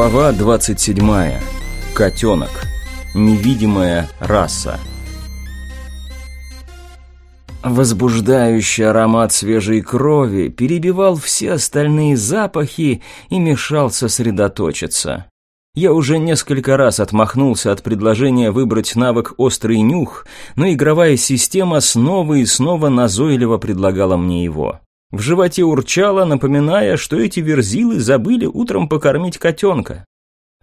Глава 27. Котенок. Невидимая раса. Возбуждающий аромат свежей крови перебивал все остальные запахи и мешал сосредоточиться. Я уже несколько раз отмахнулся от предложения выбрать навык «Острый нюх», но игровая система снова и снова назойливо предлагала мне его. В животе урчало, напоминая, что эти верзилы забыли утром покормить котенка.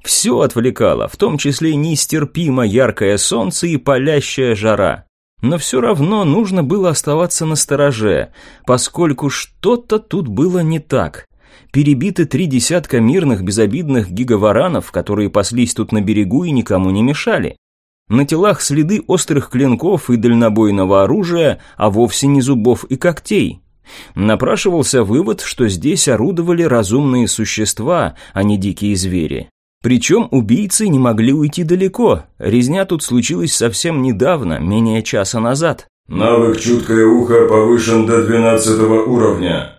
Все отвлекало, в том числе нестерпимо яркое солнце и палящая жара. Но все равно нужно было оставаться на стороже, поскольку что-то тут было не так. Перебиты три десятка мирных безобидных гигаваранов, которые паслись тут на берегу и никому не мешали. На телах следы острых клинков и дальнобойного оружия, а вовсе не зубов и когтей. Напрашивался вывод, что здесь орудовали разумные существа, а не дикие звери. Причем убийцы не могли уйти далеко. Резня тут случилась совсем недавно, менее часа назад. «Навык «Чуткое ухо» повышен до 12 уровня».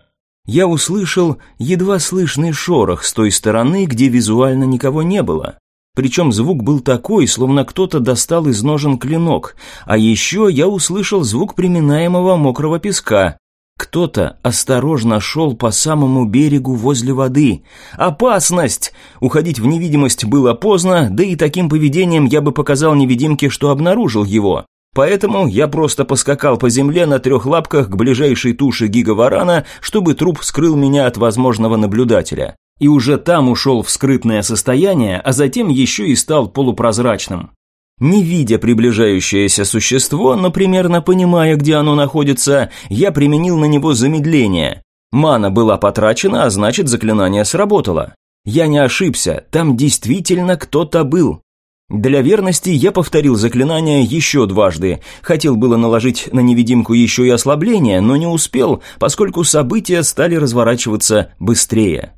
Я услышал едва слышный шорох с той стороны, где визуально никого не было. Причем звук был такой, словно кто-то достал из ножен клинок. А еще я услышал звук приминаемого мокрого песка. Кто-то осторожно шел по самому берегу возле воды. Опасность! Уходить в невидимость было поздно, да и таким поведением я бы показал невидимке, что обнаружил его. Поэтому я просто поскакал по земле на трех лапках к ближайшей туше гигаварана, чтобы труп скрыл меня от возможного наблюдателя. И уже там ушел в скрытное состояние, а затем еще и стал полупрозрачным. Не видя приближающееся существо, но примерно понимая, где оно находится, я применил на него замедление. Мана была потрачена, а значит заклинание сработало. Я не ошибся, там действительно кто-то был. Для верности я повторил заклинание еще дважды. Хотел было наложить на невидимку еще и ослабление, но не успел, поскольку события стали разворачиваться быстрее.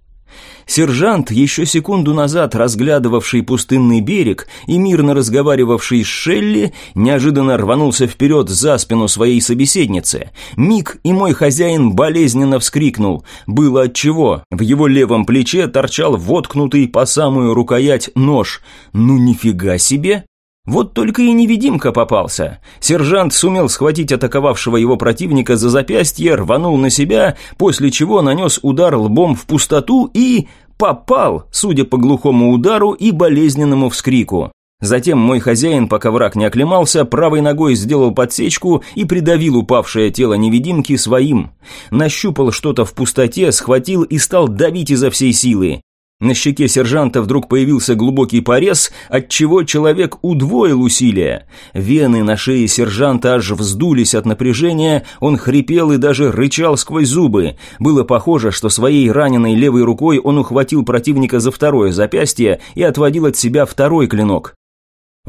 Сержант, еще секунду назад разглядывавший пустынный берег и мирно разговаривавший с Шелли, неожиданно рванулся вперед за спину своей собеседницы. Миг и мой хозяин болезненно вскрикнул. Было отчего. В его левом плече торчал воткнутый по самую рукоять нож. «Ну нифига себе!» Вот только и невидимка попался. Сержант сумел схватить атаковавшего его противника за запястье, рванул на себя, после чего нанес удар лбом в пустоту и... попал, судя по глухому удару и болезненному вскрику. Затем мой хозяин, пока враг не оклемался, правой ногой сделал подсечку и придавил упавшее тело невидимки своим. Нащупал что-то в пустоте, схватил и стал давить изо всей силы. На щеке сержанта вдруг появился глубокий порез, отчего человек удвоил усилия. Вены на шее сержанта аж вздулись от напряжения, он хрипел и даже рычал сквозь зубы. Было похоже, что своей раненой левой рукой он ухватил противника за второе запястье и отводил от себя второй клинок.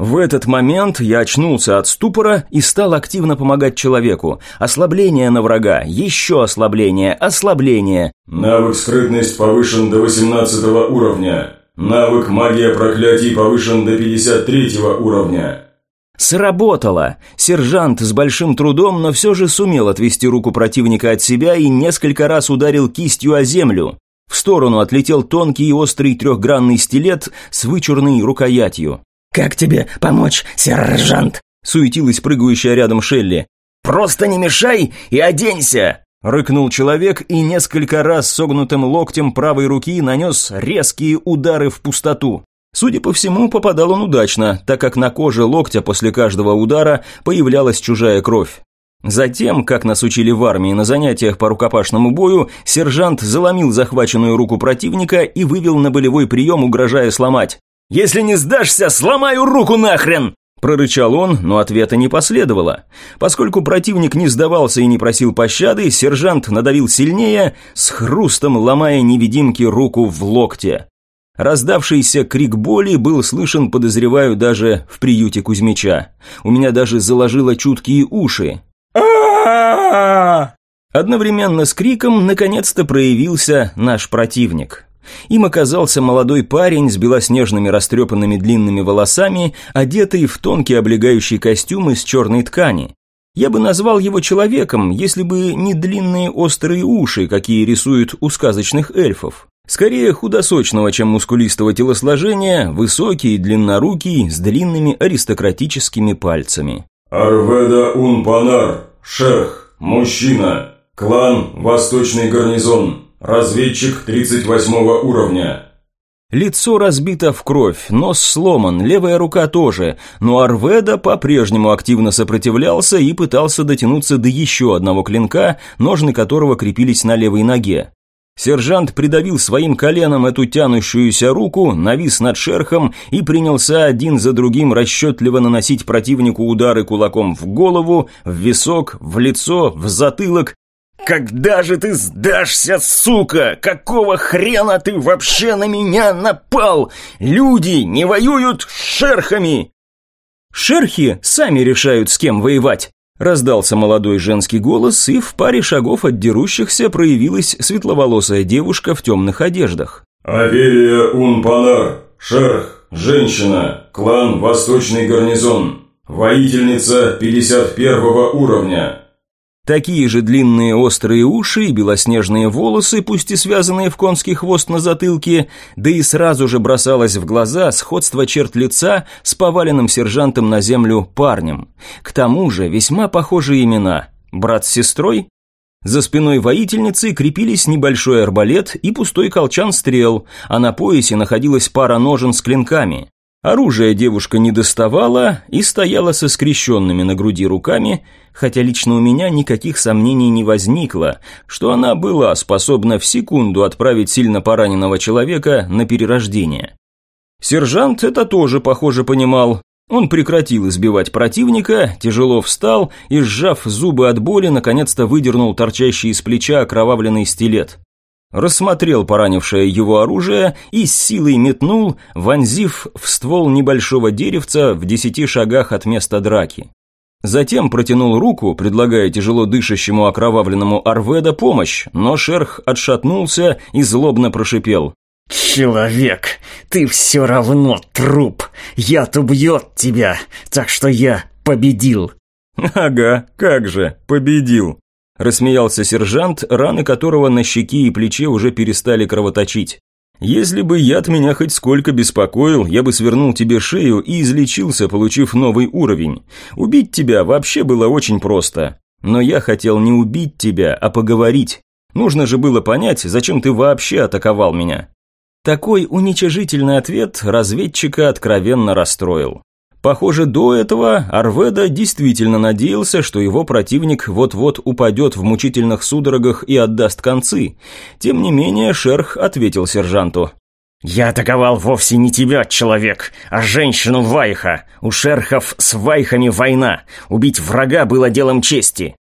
В этот момент я очнулся от ступора и стал активно помогать человеку. Ослабление на врага, еще ослабление, ослабление. Навык скрытность повышен до 18 уровня. Навык магия проклятий повышен до 53 уровня. Сработало! Сержант с большим трудом, но все же сумел отвести руку противника от себя и несколько раз ударил кистью о землю. В сторону отлетел тонкий и острый трехгранный стилет с вычурной рукоятью. «Как тебе помочь, сержант?» — суетилась прыгающая рядом Шелли. «Просто не мешай и оденься!» Рыкнул человек и несколько раз согнутым локтем правой руки нанес резкие удары в пустоту. Судя по всему, попадал он удачно, так как на коже локтя после каждого удара появлялась чужая кровь. Затем, как нас учили в армии на занятиях по рукопашному бою, сержант заломил захваченную руку противника и вывел на болевой прием, угрожая сломать. Если не сдашься, сломаю руку нахрен!» Прорычал он, но ответа не последовало. Поскольку противник не сдавался и не просил пощады, сержант надавил сильнее, с хрустом ломая невидимке руку в локте. Раздавшийся крик боли был слышен, подозреваю, даже в приюте Кузьмича. У меня даже заложило чуткие уши. Одновременно с криком наконец-то проявился наш противник. Им оказался молодой парень с белоснежными растрепанными длинными волосами, одетый в тонкий облегающий костюм из черной ткани. Я бы назвал его человеком, если бы не длинные острые уши, какие рисуют у сказочных эльфов. Скорее худосочного, чем мускулистого телосложения, высокий и длиннорукий, с длинными аристократическими пальцами. Арведа Унпанар, шерх, мужчина, клан Восточный гарнизон, разведчик 38 уровня. Лицо разбито в кровь, нос сломан, левая рука тоже, но Арведа по-прежнему активно сопротивлялся и пытался дотянуться до еще одного клинка, ножны которого крепились на левой ноге. Сержант придавил своим коленом эту тянущуюся руку, навис над шерхом и принялся один за другим расчетливо наносить противнику удары кулаком в голову, в висок, в лицо, в затылок. «Когда же ты сдашься, сука? Какого хрена ты вообще на меня напал? Люди не воюют с шерхами!» Шерхи сами решают, с кем воевать. Раздался молодой женский голос, и в паре шагов от дерущихся проявилась светловолосая девушка в темных одеждах. Аверия Унпанар, шерх, женщина, клан Восточный гарнизон, воительница 51 уровня, Такие же длинные острые уши и белоснежные волосы, пусть и связанные в конский хвост на затылке, да и сразу же бросалось в глаза сходство черт лица с поваленным сержантом на землю парнем. К тому же весьма похожие имена. Брат с сестрой? За спиной воительницы крепились небольшой арбалет и пустой колчан стрел, а на поясе находилась пара ножен с клинками. Оружие девушка не доставала и стояла со скрещенными на груди руками, хотя лично у меня никаких сомнений не возникло, что она была способна в секунду отправить сильно пораненного человека на перерождение. Сержант это тоже, похоже, понимал. Он прекратил избивать противника, тяжело встал и, сжав зубы от боли, наконец-то выдернул торчащий из плеча окровавленный стилет рассмотрел поранившее его оружие и с силой метнул, вонзив в ствол небольшого деревца в десяти шагах от места драки. Затем протянул руку, предлагая тяжело дышащему окровавленному Арведа помощь, но шерх отшатнулся и злобно прошипел. «Человек, ты все равно труп. Яд убьет тебя, так что я победил». «Ага, как же, победил. Рассмеялся сержант, раны которого на щеке и плече уже перестали кровоточить. «Если бы яд меня хоть сколько беспокоил, я бы свернул тебе шею и излечился, получив новый уровень. Убить тебя вообще было очень просто. Но я хотел не убить тебя, а поговорить. Нужно же было понять, зачем ты вообще атаковал меня». Такой уничижительный ответ разведчика откровенно расстроил. Похоже, до этого Арведа действительно надеялся, что его противник вот-вот упадет в мучительных судорогах и отдаст концы. Тем не менее, Шерх ответил сержанту. «Я атаковал вовсе не тебя, человек, а женщину Вайха. У шерхов с Вайхами война. Убить врага было делом чести».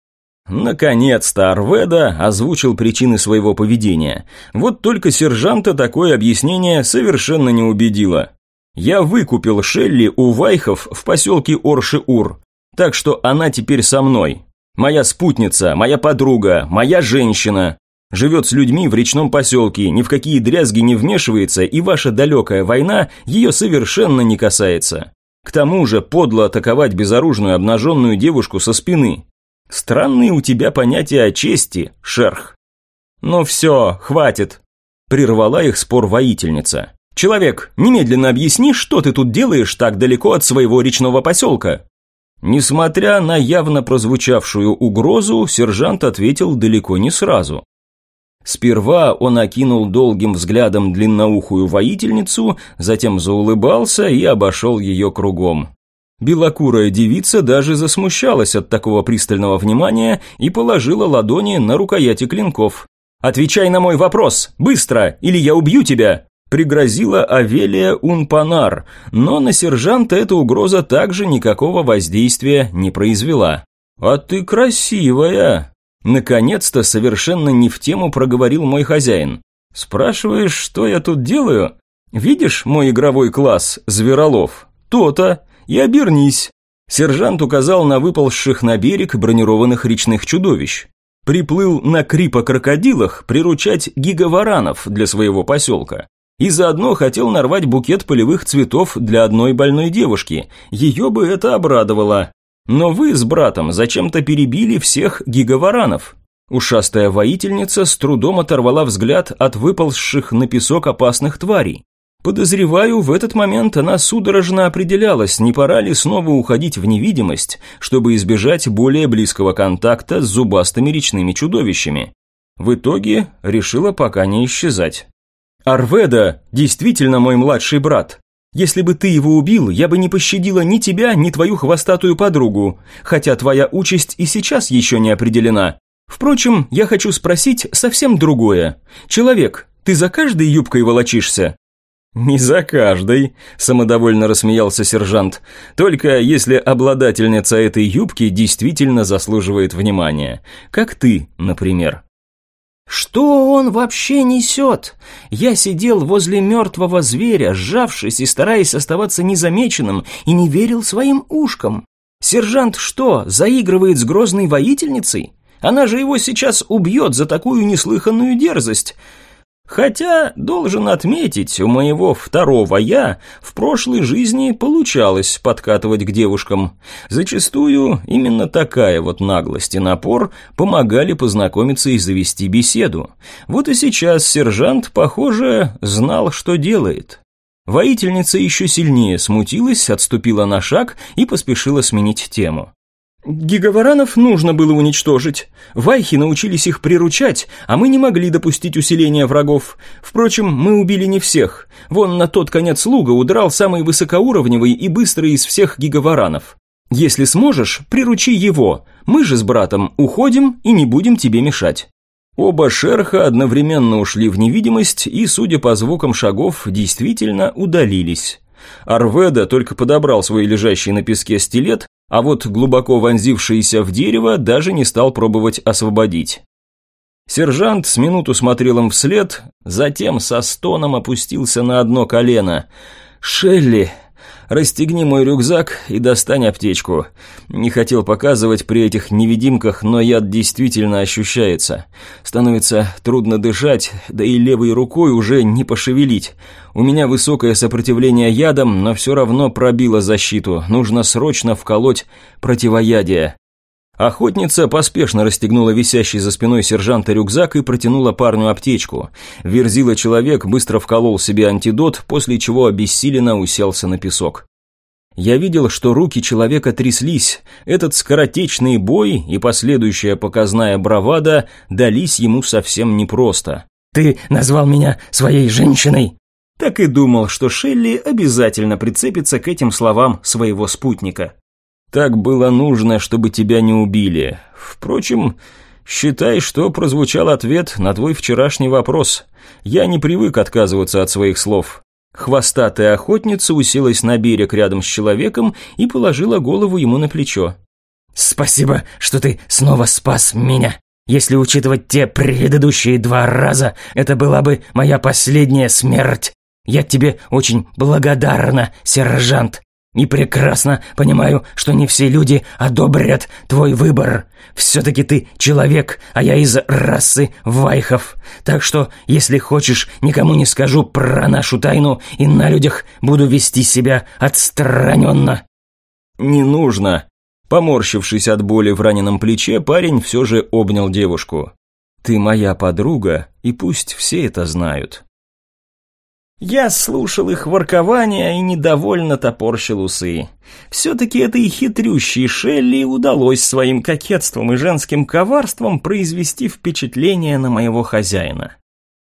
Наконец-то Арведа озвучил причины своего поведения. Вот только сержанта такое объяснение совершенно не убедило. Я выкупил Шелли у Вайхов в поселке Орши-Ур, так что она теперь со мной. Моя спутница, моя подруга, моя женщина. Живет с людьми в речном поселке, ни в какие дрязги не вмешивается, и ваша далекая война ее совершенно не касается. К тому же подло атаковать безоружную обнаженную девушку со спины. Странные у тебя понятия о чести, шерх. Ну все, хватит. Прервала их спор воительница. «Человек, немедленно объясни, что ты тут делаешь так далеко от своего речного поселка?» Несмотря на явно прозвучавшую угрозу, сержант ответил далеко не сразу. Сперва он окинул долгим взглядом длинноухую воительницу, затем заулыбался и обошел ее кругом. Белокурая девица даже засмущалась от такого пристального внимания и положила ладони на рукояти клинков. «Отвечай на мой вопрос, быстро, или я убью тебя!» Пригрозила Авелия Унпанар, но на сержанта эта угроза также никакого воздействия не произвела. «А ты красивая!» Наконец-то совершенно не в тему проговорил мой хозяин. «Спрашиваешь, что я тут делаю? Видишь мой игровой класс, Зверолов? То-то. И обернись». Сержант указал на выползших на берег бронированных речных чудовищ. Приплыл на крипа-крокодилах приручать гигаваранов для своего поселка. И заодно хотел нарвать букет полевых цветов для одной больной девушки. Ее бы это обрадовало. Но вы с братом зачем-то перебили всех гигаваранов. Ушастая воительница с трудом оторвала взгляд от выползших на песок опасных тварей. Подозреваю, в этот момент она судорожно определялась, не пора ли снова уходить в невидимость, чтобы избежать более близкого контакта с зубастыми речными чудовищами. В итоге решила пока не исчезать. «Арведа действительно мой младший брат. Если бы ты его убил, я бы не пощадила ни тебя, ни твою хвостатую подругу, хотя твоя участь и сейчас еще не определена. Впрочем, я хочу спросить совсем другое. Человек, ты за каждой юбкой волочишься?» «Не за каждой», – самодовольно рассмеялся сержант. «Только если обладательница этой юбки действительно заслуживает внимания. Как ты, например». «Что он вообще несет? Я сидел возле мертвого зверя, сжавшись и стараясь оставаться незамеченным, и не верил своим ушкам. Сержант что, заигрывает с грозной воительницей? Она же его сейчас убьет за такую неслыханную дерзость. Хотя, должен отметить, у моего второго «я» в прошлой жизни получалось подкатывать к девушкам. Зачастую именно такая вот наглость и напор помогали познакомиться и завести беседу. Вот и сейчас сержант, похоже, знал, что делает. Воительница еще сильнее смутилась, отступила на шаг и поспешила сменить тему. Гигаваранов нужно было уничтожить. Вайхи научились их приручать, а мы не могли допустить усиления врагов. Впрочем, мы убили не всех. Вон на тот конец луга удрал самый высокоуровневый и быстрый из всех гигаваранов. Если сможешь, приручи его. Мы же с братом уходим и не будем тебе мешать. Оба шерха одновременно ушли в невидимость и, судя по звукам шагов, действительно удалились. Арведа только подобрал свой лежащий на песке стилет а вот глубоко вонзившийся в дерево даже не стал пробовать освободить. Сержант с минуту смотрел им вслед, затем со стоном опустился на одно колено. «Шелли!» Расстегни мой рюкзак и достань аптечку. Не хотел показывать при этих невидимках, но яд действительно ощущается. Становится трудно дышать, да и левой рукой уже не пошевелить. У меня высокое сопротивление ядам, но все равно пробило защиту. Нужно срочно вколоть противоядие. Охотница поспешно расстегнула висящий за спиной сержанта рюкзак и протянула парню аптечку. Верзила человек быстро вколол себе антидот, после чего обессиленно уселся на песок. Я видел, что руки человека тряслись. Этот скоротечный бой и последующая показная бравада дались ему совсем непросто. «Ты назвал меня своей женщиной?» Так и думал, что Шелли обязательно прицепится к этим словам своего спутника. Так было нужно, чтобы тебя не убили. Впрочем, считай, что прозвучал ответ на твой вчерашний вопрос. Я не привык отказываться от своих слов. Хвостатая охотница уселась на берег рядом с человеком и положила голову ему на плечо. «Спасибо, что ты снова спас меня. Если учитывать те предыдущие два раза, это была бы моя последняя смерть. Я тебе очень благодарна, сержант. И прекрасно понимаю, что не все люди одобрят твой выбор. Все-таки ты человек, а я из расы вайхов. Так что, если хочешь, никому не скажу про нашу тайну и на людях буду вести себя отстраненно». «Не нужно». Поморщившись от боли в раненом плече, парень все же обнял девушку. «Ты моя подруга, и пусть все это знают». Я слушал их воркование и недовольно топорщил усы. Все-таки этой хитрющей Шелли удалось своим кокетством и женским коварством произвести впечатление на моего хозяина.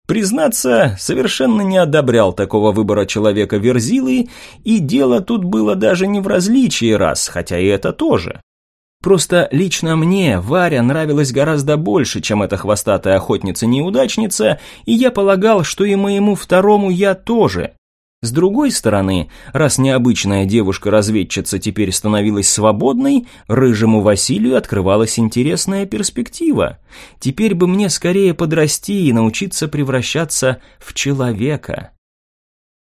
Признаться, совершенно не одобрял такого выбора человека Верзилы, и дело тут было даже не в различии рас, хотя и это тоже. Просто лично мне Варя нравилась гораздо больше, чем эта хвостатая охотница-неудачница, и я полагал, что и моему второму я тоже. С другой стороны, раз необычная девушка-разведчица теперь становилась свободной, рыжему Василию открывалась интересная перспектива. Теперь бы мне скорее подрасти и научиться превращаться в человека.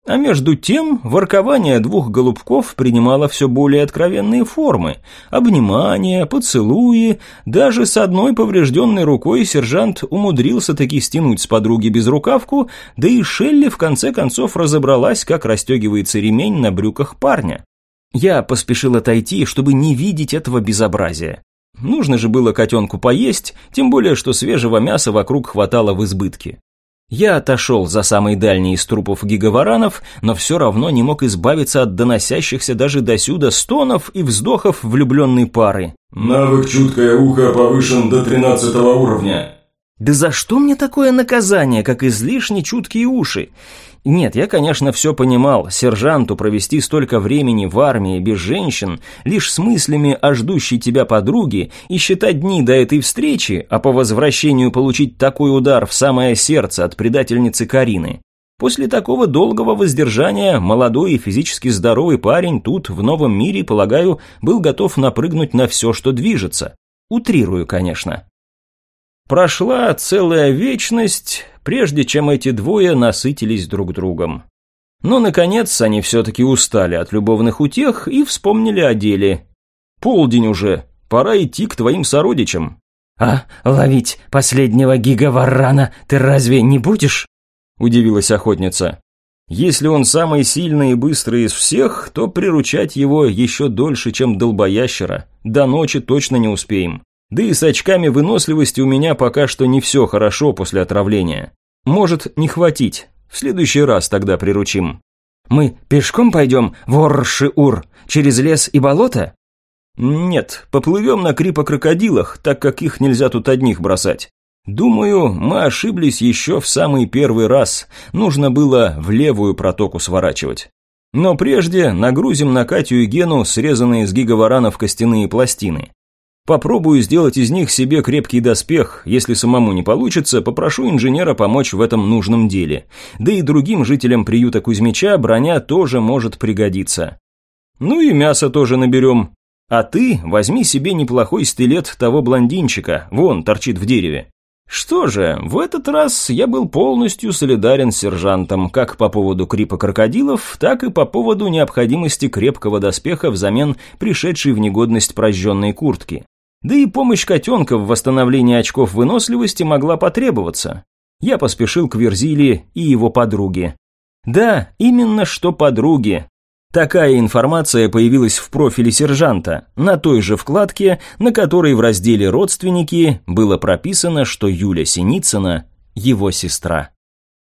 А между тем, воркование двух голубков принимало все более откровенные формы. Обнимания, поцелуи, даже с одной поврежденной рукой сержант умудрился таки стянуть с подруги безрукавку, да и Шелли в конце концов разобралась, как расстегивается ремень на брюках парня. Я поспешил отойти, чтобы не видеть этого безобразия. Нужно же было котенку поесть, тем более, что свежего мяса вокруг хватало в избытке. Я отошел за самый дальний из трупов гигаваранов, но все равно не мог избавиться от доносящихся даже досюда стонов и вздохов влюбленной пары. Навык «Чуткое ухо» повышен до 13 уровня. Да за что мне такое наказание, как излишне чуткие уши? Нет, я, конечно, все понимал. Сержанту провести столько времени в армии без женщин, лишь с мыслями о ждущей тебя подруге и считать дни до этой встречи, а по возвращению получить такой удар в самое сердце от предательницы Карины. После такого долгого воздержания молодой и физически здоровый парень тут, в новом мире, полагаю, был готов напрыгнуть на все, что движется. Утрирую, конечно. Прошла целая вечность, прежде чем эти двое насытились друг другом. Но, наконец, они все-таки устали от любовных утех и вспомнили о деле. Полдень уже, пора идти к твоим сородичам. «А ловить последнего гигаваррана ты разве не будешь?» – удивилась охотница. «Если он самый сильный и быстрый из всех, то приручать его еще дольше, чем долбоящера. До ночи точно не успеем. Да и с очками выносливости у меня пока что не все хорошо после отравления. Может не хватить, в следующий раз тогда приручим. Мы пешком пойдем в Орши-Ур, через лес и болото? Нет, поплывем на крипокрокодилах, так как их нельзя тут одних бросать. Думаю, мы ошиблись еще в самый первый раз, нужно было в левую протоку сворачивать. Но прежде нагрузим на Катю и Гену срезанные с гигаваранов костяные пластины. Попробую сделать из них себе крепкий доспех. Если самому не получится, попрошу инженера помочь в этом нужном деле. Да и другим жителям приюта Кузьмича броня тоже может пригодиться. Ну и мясо тоже наберем. А ты возьми себе неплохой стилет того блондинчика, вон, торчит в дереве. Что же, в этот раз я был полностью солидарен с сержантом, как по поводу крипа крокодилов, так и по поводу необходимости крепкого доспеха взамен пришедшей в негодность прожженной куртки. Да и помощь котенка в восстановлении очков выносливости могла потребоваться. Я поспешил к Верзиле и его подруге. Да, именно что подруге. Такая информация появилась в профиле сержанта, на той же вкладке, на которой в разделе «Родственники» было прописано, что Юля Синицына – его сестра.